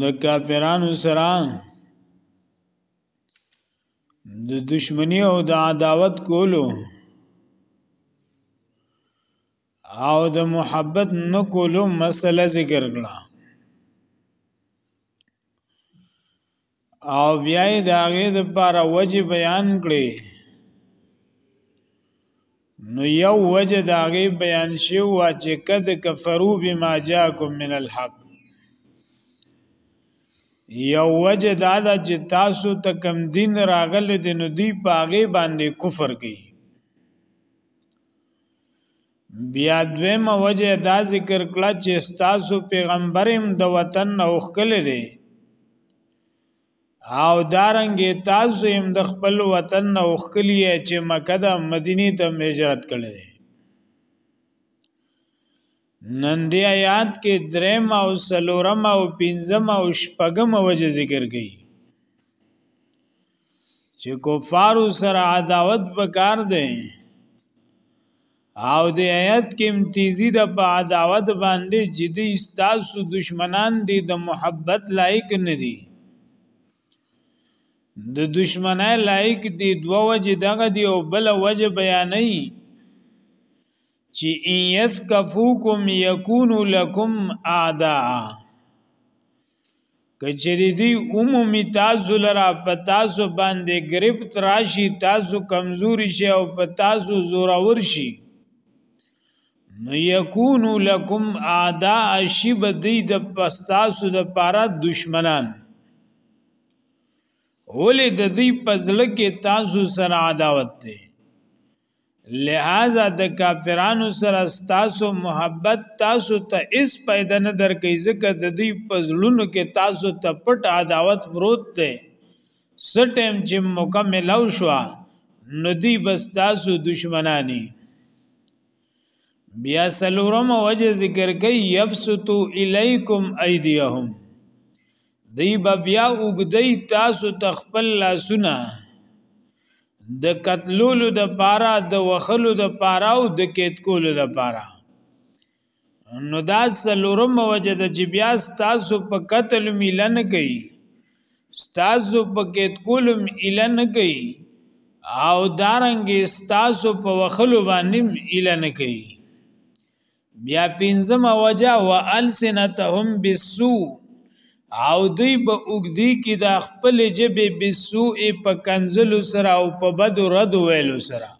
د کافرانو سره د دشمنی او د عداوت کولو او د محبت نه کولو مسله ذکر کړه او بیا یې د هغې دپاره وجې بیان کړې نو یو وجه د هغې بیان شو چې قد کفرو بما جاکم من الحق یو وجه دا ده چې تاسو ته کم دین راغلی دی نو دی پاغې باندې کفر کوي بیا دویمه وجه دا ذکر کړه چې ستاسو پیغمبرم د وطن او خکل دی او دارنګ تاسو هم د خپل وطن او خکلی چې مکه د مدینه ته هجرت کړی دی نن دی آیات کې درم او سلورم او پنځم او شپږم وجه ذکر کړي چې کفار سره عداوت وکړ دی او د آیت کې امتیازي د په عداوت باندې چې د استاسو دشمنان دي د محبت لایق نه دي د دشمنای لایق دي دوه وجه دغه دی او بل وجه بیانې چې ان یسکفوکم یکونو لکم اعداء کچری دی عمومی تاسو لرا په تاسو باندې گرفت راشي تاسو کمزوري شي او په تاسو زورور شي نو یکونو لکم اعداء شی بدی د پستاسو د پاره دشمنان ولې د دې پزړه کې تاسو سره عداوت دی لہذا د کافرانو سره تاسو محبت تاسو ته اس پیدا نه درکې ځکه د دې پزړونو کې تاسو ته پټ عداوت پروت دی سټیم چې مکمل او شو نو دی بس تاسو دشمنانی بیا سلورم وجه ذکر کوي یبسطو الیکم ایدیهم دی به بیا وګدی تاسو تخپل لاسونه د قتلولو د پاره د وخلو د پاره او د کېد کولو د پاره نو دا سلورم وجه د چې بیا تاسو په قتل ملن کوي تاسو په کېد کولو ملن کوي او دارنګ تاسو په وخلو باندې ملن کوي بیا پنځم وجه والسنتهم بالسو او دوی به اوګدی کی د خپل جبه بالسو په کنزل سره او په بد رد ویلو سره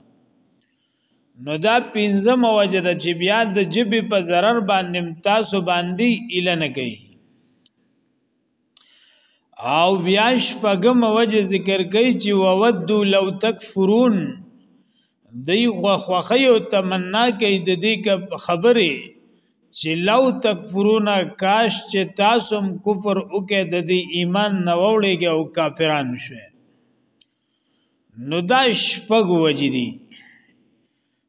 نو دا پنځم وجه د چې بیا د جبه په zarar باندې تاسو باندې اله نه کوي او بیا شپږم وجه ذکر کوي چې وود لو تکفرون دی خوخی او تمنا کوي د دې خبره چې لو تکفرون کاش چې تاسو هم کفر وکړئ د دې ایمان نه وړيږي او کافران شئ نو دا شپږ وجې دي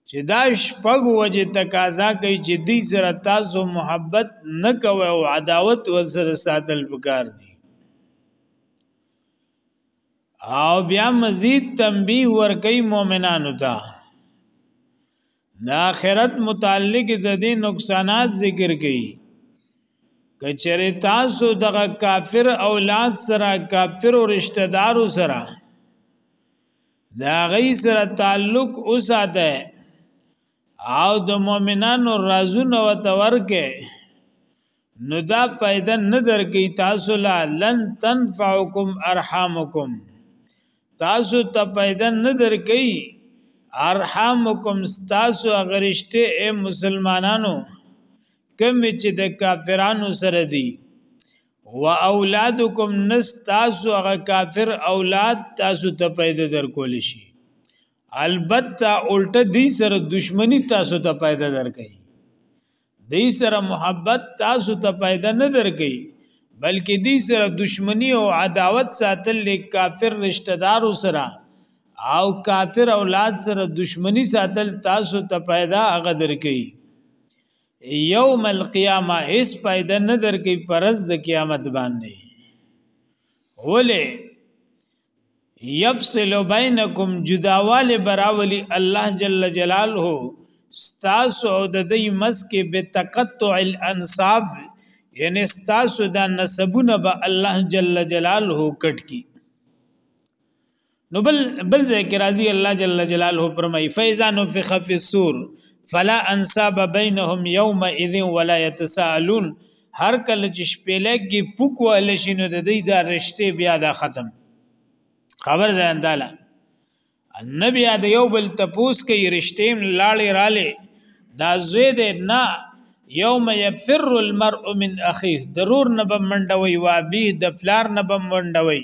چې دا شپږ وجه تقاضا کوي چې دې سره تاسو محبت نه کوي او عداوت ور سره ساتل پکار دي او بیا مزید تنبیه ور کوي مؤمنانو ته د آخرت متعلق د دې نقصانات ذکر کړي کچره تاسو دغه کافر اولاد سره کافر او رشتہ دارو سره دا غي سره تعلق اوساته او د مؤمنانو رازونه وتورکه نو دا پیدا نه درکې تاسو لا لن تنفعکم ارحامکم تاسو ته پیدا نه درکې ارحامکم تاسو غرشته اے مسلمانانو کمی چې د کافرانو سره دي و اولادکم نستاسو هغه کافر اولاد تاسو ته پیدا در کول شي البته الټه دی سره دشمنی تاسو ته پیدا در کوي دی سره محبت تاسو ته پیدا نه در کوي بلکې دی سره دشمنی او عداوت ساتل د کافر رشتہ دار سره او کافر اولاد سره دشمنی ساتل تاسو ته پیدا هغه در کوي یوم القیامه هیڅ فائدہ نه درکې پرز د قیامت باندې ولې یفصل بینکم جداواله براولی الله جل جلاله ستاسو او د دې مسکه به تقطع الانصاب یعنی ستاسو د نسبونه به الله جل جلاله کټ کی نو بل بل ځای کې راځي الله جل جلاله فرمای فیزا نفخ فی السور فلا انساب بینهم یومئذ ولا یتساءلون هر کله چې شپېلګي پوک وهل شي نو د دې دا رشته بیا دا ختم خبر ځان داله النبي دا یو بل تپوس کې رشته لاړې رالې دا زوی دې نه یوم یفر المرء من اخیه ضرور نه بمنډوي وابي د فلار نه بمنډوي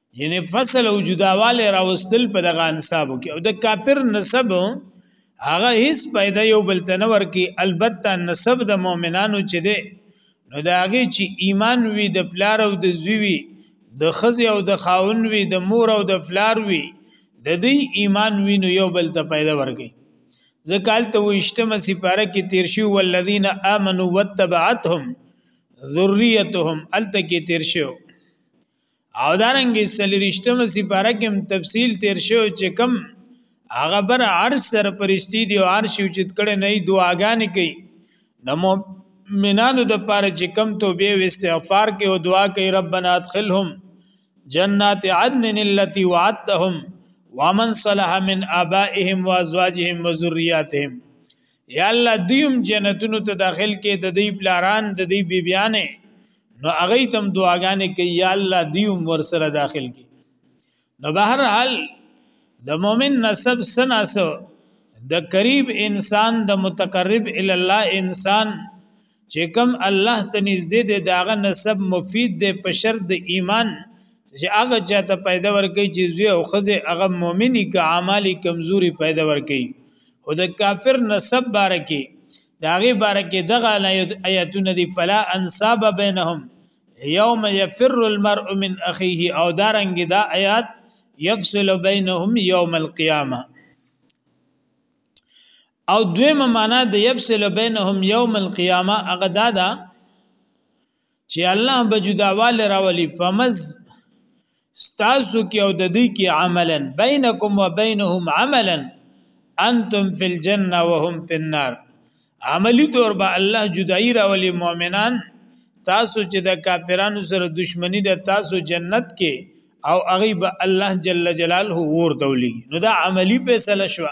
یعنی فصل او جداواله راوستل په دغه انساب کې او د کافر نسب هغه هیڅ پیدا یو بل تنور کې البته نسب د مؤمنانو چې ده نو دا هغه چې ایمان وي د پلار او د زوی وي د خزي او د خاون وي د مور او د فلار وي د دې ایمان وي نو یو بل ته پیدا ورګي زکال ته وشتمه سپاره کې تیر شو والذین آمنوا وتبعتهم ذریتهم التکی تیر شو او دارنګي سلریشتمه سپاره کې تفصیل تیر شو چې کم هغه بر عرش سر پرشتي دی او عرش اوچت کړي نه دعاګانې کوي د مؤمنانو د پاره چې کم توبه او استغفار کوي او دعا کوي ربنا ادخلهم جنات عدن التي وعدتهم ومن صلح من ابائهم وازواجهم وذرياتهم یا الله دیم جنتونو ته داخل کې د دې پلاران د دې بیبیانې نو هغه تم دعاګانې کوي یا الله دی عمر سره داخل کی نو بهر حال د مؤمن نسب سناسو د قریب انسان د متقرب ال الله انسان چې کوم الله ته نږدې دی داغه نسب مفید دی په شرط د ایمان چې هغه چاته پیدا ورکړي چې زوی او خزه هغه مؤمنی که اعمالی کمزوري پیدا ورکړي او د کافر نسب بارکی داغه بارکی دغه آیاتونه دی فلا انصاب بینهم یوم یفر المرء من اخیه او دارنګ دا آیات یفصل بینهم یوم القیامه او دویمه معنا د یفصل بینهم یوم القیامه هغه دا ده چې الله به جداوال راولي فمز ستاسو کې او د دې کې عملا بینکم وبینهم عملا انتم فی الجنه وهم فی النار عملی طور به الله جدائی راولي مؤمنان تاسو چې د کافرانو سره دشمنی د تاسو جنت کې او هغه به الله جل جلاله ورته ولي نو دا عملی فیصله شوه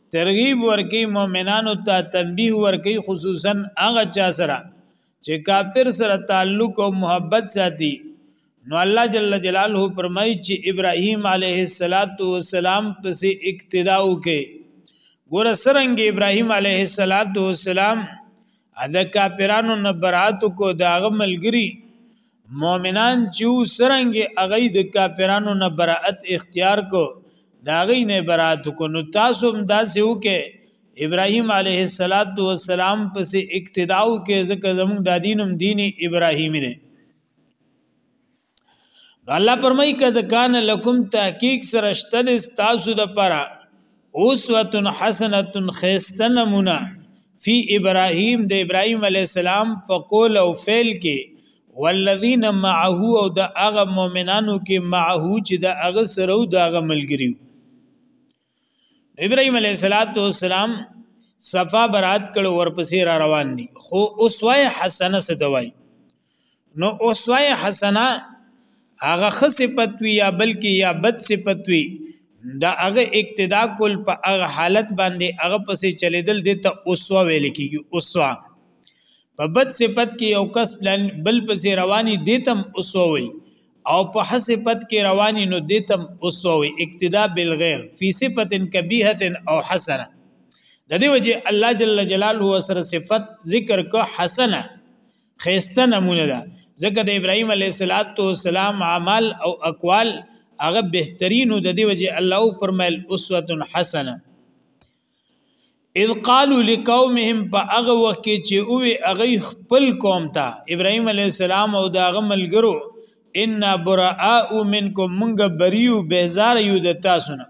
ترغیب ورکی مؤمنانو ته تنبیه ورکی خصوصا هغه چا سره چې کافر سره تعلق او محبت ساتي نو الله جل جلاله فرمایي چې ابراهیم علیه السلام پسې اقتدا وکړي ګور سرنګ ابراهیم علیه السلام د کافرانو نه برات کو داغه ملګری مؤمنان چې سرنګ هغه د کافرانو نه برائت اختیار کو دا غي نه برائت کو نو تاسو هم داسې وکې ابراهيم عليه السلام پس اقتداء کې ځکه زموږ د دینم دین ابراهيمي دی الله پرمای کده کان لکم تحقیق سرشتد تاسو د پره اسوه حسنه خیسته نمونه فی ابراهیم د ابراهیم علی السلام فقول او فعل کې والذین معه او د هغه مؤمنانو کې معه چې د هغه سره او د هغه ملګری ابراهیم علی السلام صفا برات کړه ورپسې را روان دي خو اسوه حسنه څه دوای نو اسوه حسنه هغه خ صفت وی یا بلکې یا بد صفت وی دا هغه اقتدا کول په هغه حالت باندې هغه پسې چلیدل د ته اسوه ویل کیږي اسوه په بد صفت کې یو کس پلان بل پسې رواني دیتم اسوه وی او په حسفت کې رواني نو دیتم اسوه وی اقتدا بالغیر فی صفت کبیحه او حسنه د دې وجه الله جل جلاله سره صفت ذکر کو حسنه خيسته نمونه ده ځکه د ابراهيم عليه السلام عمل او اقوال هغه بهترینو د دی وجه الله فرمایل اسوه حسنه اذ قالوا لقومهم فاغه وخت چې او هغه خپل قوم ته ابراهيم عليه السلام او داغه ملګرو ان براء منکم منګ بریو بیزار یو د تاسو نه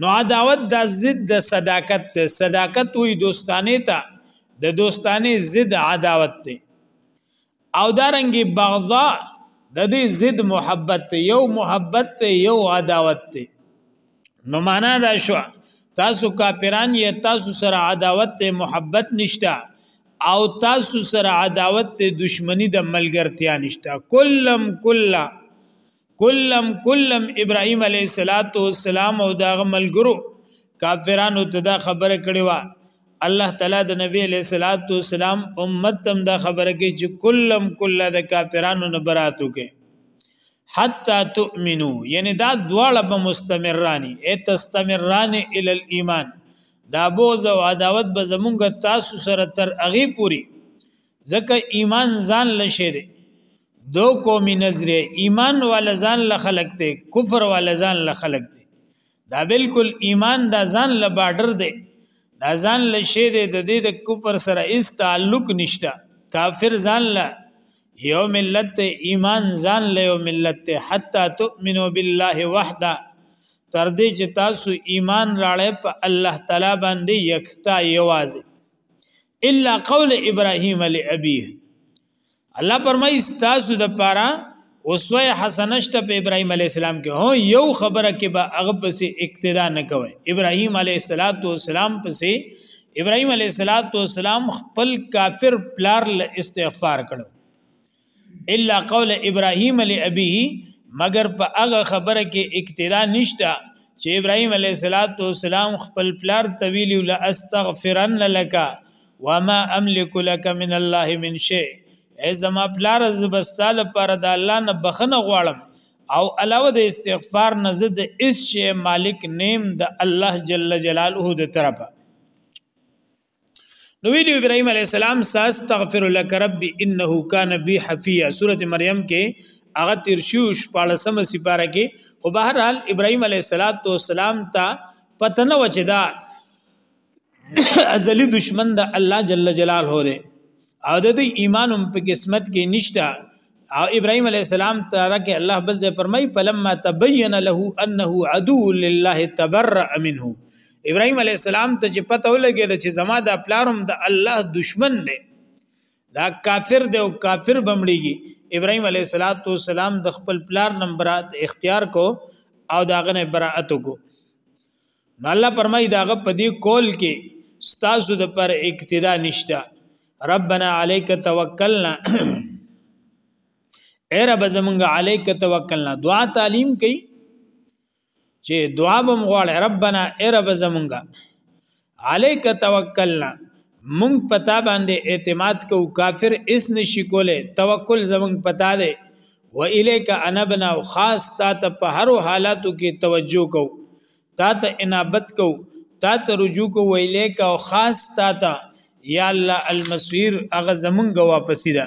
نو عداوت د ضد د صداقت ته صداقت وی دوستانه ته د دوستانه ضد عداوت ته او دارنګي بغضا د دې ضد محبت ته یو محبت ته یو عداوت ته نو معنا دا شو تاسو کافران یا تاسو سره عداوت ته محبت نشتا او تاسو سره عداوت ته دشمنی د ملګرتیا نشتا کلم کلا کلم کلم ابراهيم عليه السلام او دا ملګرو کافرانو ته دا خبره کړې و الله تعالی د نبی عليه السلام امت تم دا خبره کوي چې کلم کله د کافرانو نه براتو کې حتا تؤمنو یعنی دا دواړه به مستمرانی ای تستمران ال الايمان دا بوز او عداوت به زمونږ تاسو سره تر اغي پوری ځکه ایمان ځان لشه دی دو قومي نظریه ایمان ول ځان له خلق ته کفر ول ځان له خلق ته دا بالکل ایمان دا ځان له بارډر دی دا ځان له شی دی د دې د کفر سره هیڅ تعلق نشته کافر ځان له یو ملت ته ایمان ځان له یو ملت ته حتا تؤمنو بالله وحده تر دې چې تاسو ایمان راړې په الله تعالی باندې یکتا یوازې الا قول ابراهیم لابیه الله پرمای تاسو د پاره اوسوه حسنه شته په ابراهيم عليه السلام کې هو یو خبره کې به هغه پسې اقتدا نه کوي ابراهيم عليه السلام پسې ابراهيم عليه السلام خپل کافر پلار له استغفار کړو الا قول ابراهيم لابيه مگر په هغه خبره کې اقتدا نشته چې ابراهيم عليه السلام خپل پلار طويل لا استغفرن لك وما املک لك من الله من شيء ای زما پلار زبستا لپاره د الله نه بخنه غواړم او علاوه د استغفار نه زه د اس شی مالک نیم د الله جل جلاله د طرفه نو ویلی ابراهيم عليه السلام ساستغفر لك ربي انه كان بي حفيا سوره مریم کې هغه تیر شو شپږم سپاره کې خو بهر حال ابراهيم عليه السلام ته پتنه وچدا ازلی دشمن د الله جل جلاله دی او د دې ایمان هم په قسمت کې نشته او ابراهيم عليه السلام تعالی کې الله بل ځای فرمایي فلما تبين له انه عدو لله تبرأ منه ابراهيم عليه السلام ته چې پته ولګید چې زما د پلارم د الله دشمن دی دا کافر دی او کافر بمړيږي ابراهيم عليه السلام د خپل پلار نمبرات اختیار کو او داغه نه برائت کو نو الله فرمای داغه په دې کول کې ستاسو د پر اقتدا نشته ربنا عليك توکلنا اے رب زمونږ عليك توکلنا دعا تعلیم کئ چې دعا بم غواړي ربنا اے رب زمونږ عليك توکلنا مونږ پتا باندې اعتماد کو کافر اس نشي کوله توکل زمونږ پتا دی و الیک انبنا او خاص تا ته په هر حالاتو کې توجه کو تا ته انابت کو تا ته رجوع کو و الیک او خاص تا ته یا الله المسویر هغه زمونږ واپسی ده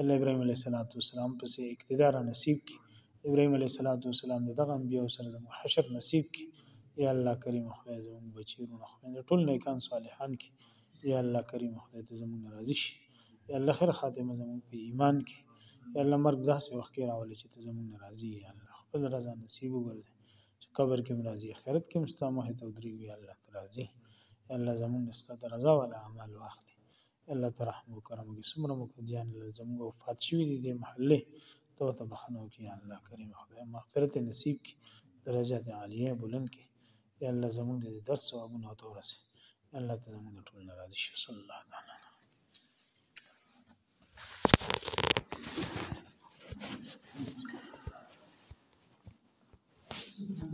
الله ابراهيم عليه السلام پسې اقتدار نصیب کی ابراهيم عليه السلام د دغه انبيو سره د محشر نصیب کی یا الله کریم خدای زموږ بچی ورونه خدای ټول نیکان صالحان کی یا الله کریم خدای ته زموږ راضي شي یا الله خیر خاتمه زموږ په ایمان کی یا الله مرګ داسې وخت کې راولې چې ته زموږ راضي یا الله خپل رضا نصیب وګرځي چې قبر کې مرضی آخرت کې مستامه ته ودرېږي الله تعالی یا الله زموږ ستاسو رضا ولا عمل واخلي الله تعالی رحم وکړم چې څومره مقتدیان زموږ وفات شوي دي د محله ته ته بخنه وکړي الله کریم خدای مغفرت نصیب کړي درجات عالیه بلند کړي یا الله زموږ د درس ثوابونه او تورسه الله تعالی زموږ ټول راضي شي صلی الله تعالی